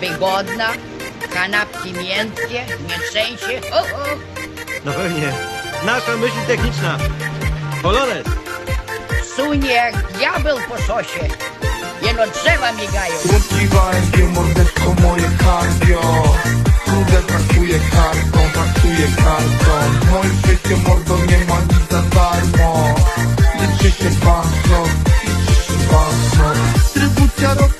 wygodna, kanapki miękkie, nie trzęsie. Ho, ho. No pewnie. Nasza myśl techniczna. Polonez. Sunie jak diabeł po szosie. Jeno drzewa migają. Wątpliwanie mordeczko moje cardio Krudę traktuję kartą, traktuję kartą W moim świecie mordo nie ma nic za darmo Liczy się banknot, liczy się banknot Dystrybucja Rotterdam,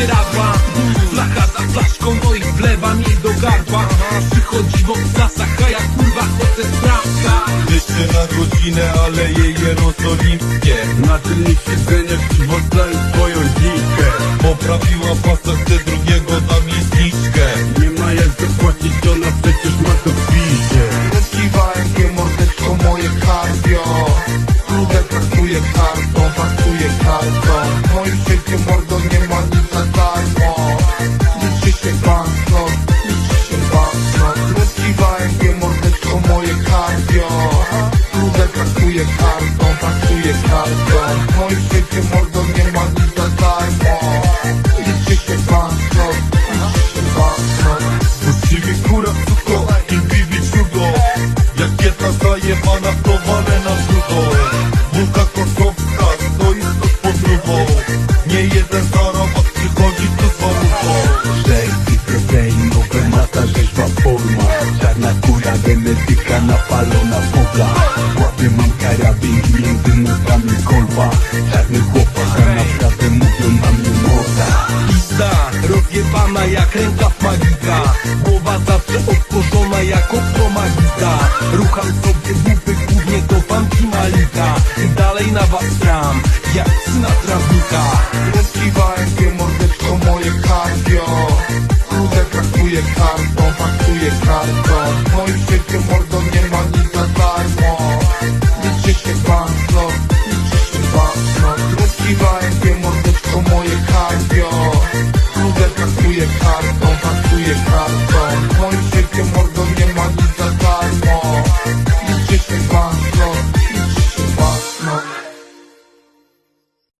prześcieradła Flacha za flaszką, no i wlewam jej do gardła. Przychodzi w obcasach, a ja kurwa chcę sprawka Jeszcze na godzinę, ale jej jerozolimskie Na tylnych siedzeniach przywodzają swoją dzikę Poprawiła pasa, chce drugiego da mi zniżkę Nie ma jak zapłacić, ona przecież ma to w pisie Kiwajkie mordeczko moje cardio Krudę traktuję kartą, traktuję kartą W moim świecie mordo nie ma moje cardio Krudę traktuję kartą, traktuję kartą. W moim świecie mordo nie ma nic za darmo. Liczy się banknot, liczy się banknot Uczciwie kura suko i bibi ciugo Jak jedna zajebana to walę na żugo Bułka kosowska stoi z podróbą Nie jeden zarabat przychodzi tu z Żelki proteinowe, masa rzeźba forma. Czarna kura, genetyka napalona foga W łapie mam karabin i między nóżkami kolba. Czarny chłopak, a naprawdę mówią na mnie morda. Pizda, rozjebana jak rękaw magika. Głowa zawsze otworzona jak okno magika Rucham sobie bupy, głównie to I dalej na was tram, jak pakuje karton, pakuje karton Moim życiem mordo nie ma nic za darmo. Liczy się banknot, liczy się banknot Rozkiwałem wie mordeczko moje kardio Ludzie pakuje karton, pakuje karton Moim życiem mordo nie ma nic za darmo. Liczy się banknot